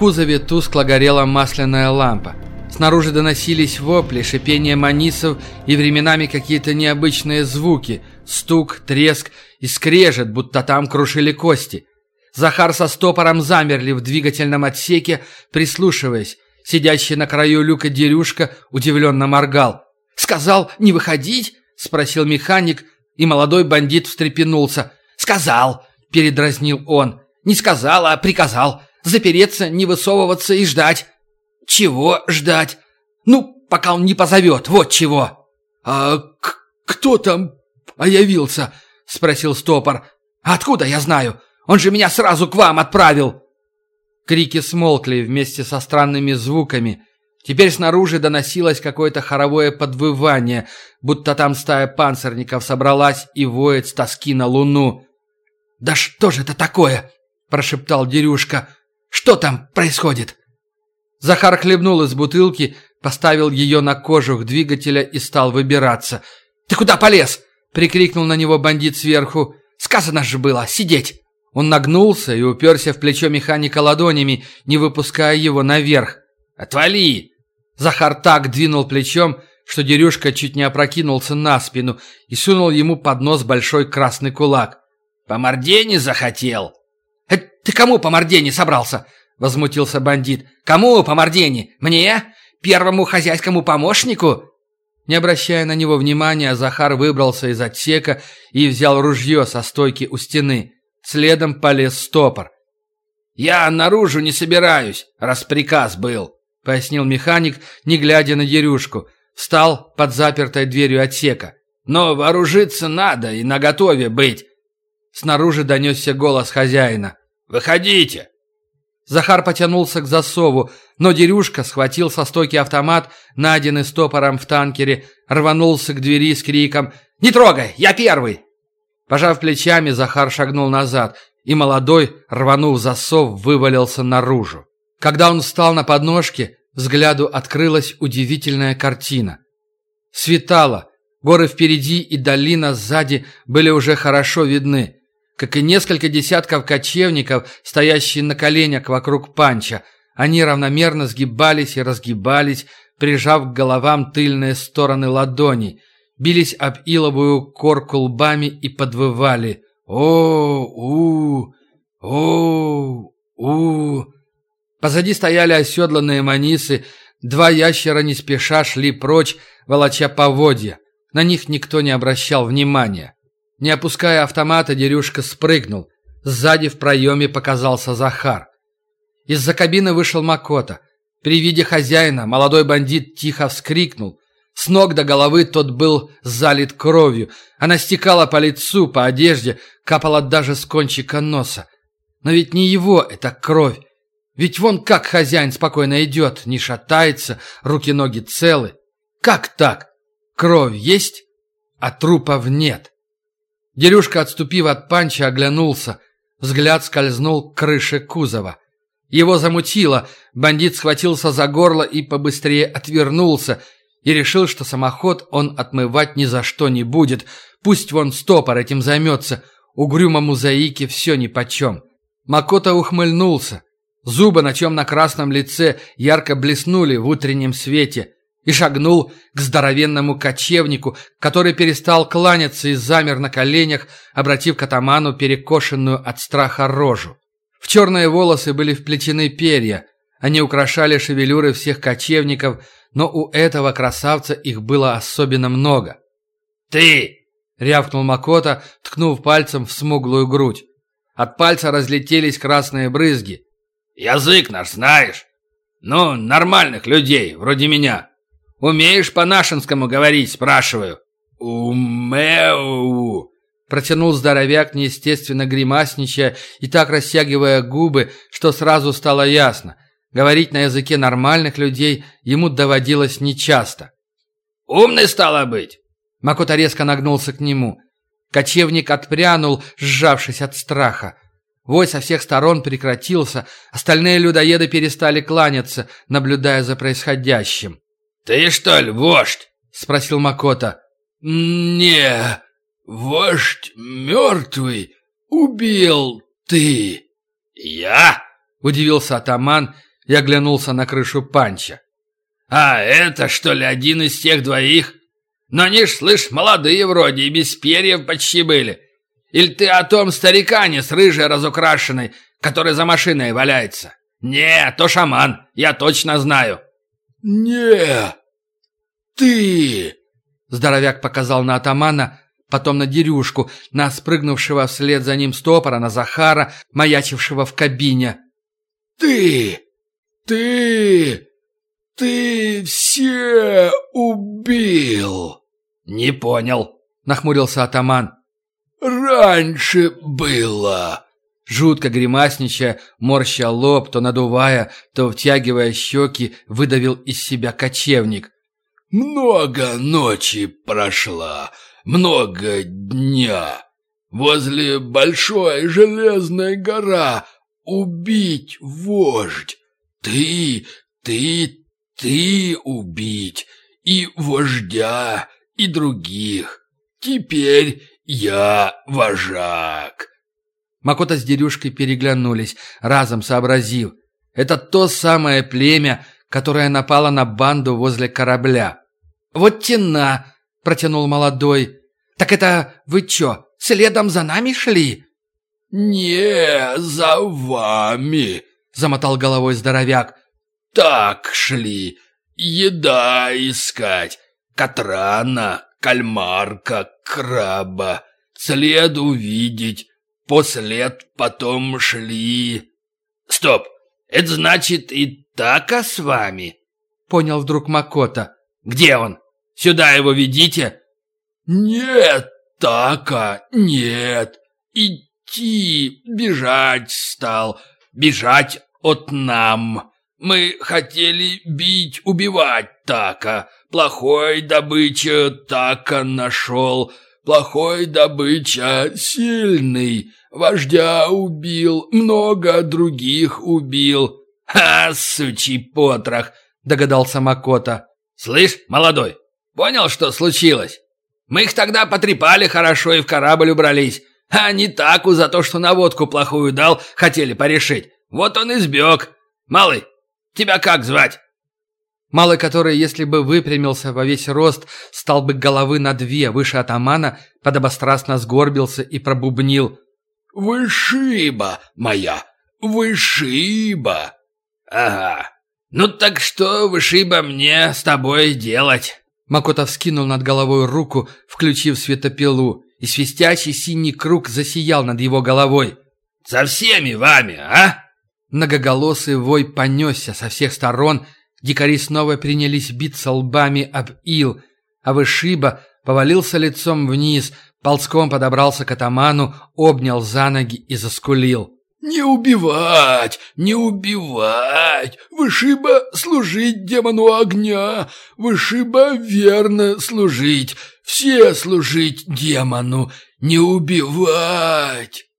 кузове тускло горела масляная лампа. Снаружи доносились вопли, шипение манисов и временами какие-то необычные звуки. Стук, треск и скрежет, будто там крушили кости. Захар со стопором замерли в двигательном отсеке, прислушиваясь. Сидящий на краю люка Дерюшка удивленно моргал. «Сказал не выходить?» — спросил механик, и молодой бандит встрепенулся. «Сказал!» — передразнил он. «Не сказал, а приказал. Запереться, не высовываться и ждать». «Чего ждать?» «Ну, пока он не позовет, вот чего». «А кто там появился?» — спросил стопор. «Откуда я знаю? Он же меня сразу к вам отправил!» Крики смолкли вместе со странными звуками. Теперь снаружи доносилось какое-то хоровое подвывание, будто там стая панцирников собралась и воет с тоски на луну. «Да что же это такое?» – прошептал Дерюшка. «Что там происходит?» Захар хлебнул из бутылки, поставил ее на кожух двигателя и стал выбираться. «Ты куда полез?» – прикрикнул на него бандит сверху. «Сказано же было, сидеть!» Он нагнулся и уперся в плечо механика ладонями, не выпуская его наверх. «Отвали!» Захар так двинул плечом, что Дерюшка чуть не опрокинулся на спину и сунул ему под нос большой красный кулак. «По морде не захотел?» «Э, «Ты кому по морде собрался?» — возмутился бандит. «Кому по морде не? Мне? Первому хозяйскому помощнику?» Не обращая на него внимания, Захар выбрался из отсека и взял ружье со стойки у стены. Следом полез стопор. «Я наружу не собираюсь, раз приказ был», — пояснил механик, не глядя на Дерюшку. Встал под запертой дверью отсека. «Но вооружиться надо и наготове быть». Снаружи донесся голос хозяина. «Выходите!» Захар потянулся к засову, но Дерюшка схватил со стойки автомат, найденный стопором в танкере, рванулся к двери с криком «Не трогай! Я первый!» Пожав плечами, Захар шагнул назад, и молодой, рванув засов, вывалился наружу. Когда он встал на подножке, взгляду открылась удивительная картина. Светало, горы впереди и долина сзади были уже хорошо видны, как и несколько десятков кочевников, стоящие на коленях вокруг панча. Они равномерно сгибались и разгибались, прижав к головам тыльные стороны ладоней – бились об иловую корку лбами и подвывали «О-у-у-у». Позади стояли оседланные манисы, два ящера не спеша шли прочь, волоча поводья. На них никто не обращал внимания. Не опуская автомата, Дерюшка спрыгнул. Сзади в проеме показался Захар. Из-за кабины вышел Макота. При виде хозяина молодой бандит тихо вскрикнул, с ног до головы тот был залит кровью. Она стекала по лицу, по одежде, капала даже с кончика носа. Но ведь не его это кровь. Ведь вон как хозяин спокойно идет, не шатается, руки-ноги целы. Как так? Кровь есть, а трупов нет. Дерюшка, отступив от панча, оглянулся. Взгляд скользнул к крыше кузова. Его замутило, бандит схватился за горло и побыстрее отвернулся – и решил, что самоход он отмывать ни за что не будет. Пусть вон стопор этим займется. Угрюмому заике все нипочем. Макота ухмыльнулся. Зубы на темно-красном лице ярко блеснули в утреннем свете и шагнул к здоровенному кочевнику, который перестал кланяться и замер на коленях, обратив к атаману перекошенную от страха рожу. В черные волосы были вплетены перья, они украшали шевелюры всех кочевников – но у этого красавца их было особенно много. «Ты!» — рявкнул Макота, ткнув пальцем в смуглую грудь. От пальца разлетелись красные брызги. «Язык наш знаешь? Ну, нормальных людей, вроде меня. Умеешь по-нашенскому говорить, спрашиваю?» «Умеу!» Протянул здоровяк, неестественно гримасничая и так растягивая губы, что сразу стало ясно. Говорить на языке нормальных людей ему доводилось нечасто. «Умный стало быть!» Макота резко нагнулся к нему. Кочевник отпрянул, сжавшись от страха. Вой со всех сторон прекратился, остальные людоеды перестали кланяться, наблюдая за происходящим. «Ты что ли, вождь?» — спросил Макота. «Не, вождь мертвый, убил ты». «Я?» — удивился атаман Я оглянулся на крышу панча. «А это, что ли, один из тех двоих? Но они ж, слышь, молодые вроде и без перьев почти были. Или ты о том старикане с рыжей разукрашенной, который за машиной валяется? Не, то шаман, я точно знаю». «Не, ты!» Здоровяк показал на атамана, потом на Дерюшку, на спрыгнувшего вслед за ним стопора, на Захара, маячившего в кабине. «Ты! Ты! Ты все убил!» «Не понял», — нахмурился атаман. «Раньше было!» Жутко гримасничая, морща лоб, то надувая, то втягивая щеки, выдавил из себя кочевник. «Много ночи прошла, много дня. Возле большой железной гора убить вождь. Ты, ты, ты убить и вождя, и других. Теперь я вожак». Макота с Дерюшкой переглянулись, разом сообразив. Это то самое племя, которое напало на банду возле корабля. «Вот тена!» — протянул молодой. «Так это вы чё, следом за нами шли?» «Не за вами!» — замотал головой здоровяк. «Так шли. Еда искать. Катрана, кальмарка, краба. След увидеть. Послед потом шли. Стоп! Это значит и така с вами? Понял вдруг Макота. Где он? Сюда его ведите. Нет, така, нет. Идти, бежать стал. Бежать от нам. Мы хотели бить, убивать така. Плохой добыча така нашел. Плохой добыча сильный. Вождя убил, много других убил. «Ха, сучий потрох!» — догадался Макота. «Слышь, молодой, понял, что случилось? Мы их тогда потрепали хорошо и в корабль убрались. А они таку за то, что наводку плохую дал, хотели порешить. Вот он и сбег. Малый, тебя как звать?» Малый, который, если бы выпрямился во весь рост, стал бы головы на две выше атамана, подобострастно сгорбился и пробубнил. «Вышиба моя! Вышиба!» «Ага. Ну так что, Вышиба, мне с тобой делать?» Макота вскинул над головой руку, включив светопилу, и свистящий синий круг засиял над его головой. «Со всеми вами, а?» Многоголосый вой понесся со всех сторон, дикари снова принялись биться лбами об ил, а Вышиба повалился лицом вниз, ползком подобрался к атаману, обнял за ноги и заскулил. «Не убивать! Не убивать! Вышиба служить демону огня! Вышиба верно служить! Все служить демону! Не убивать!»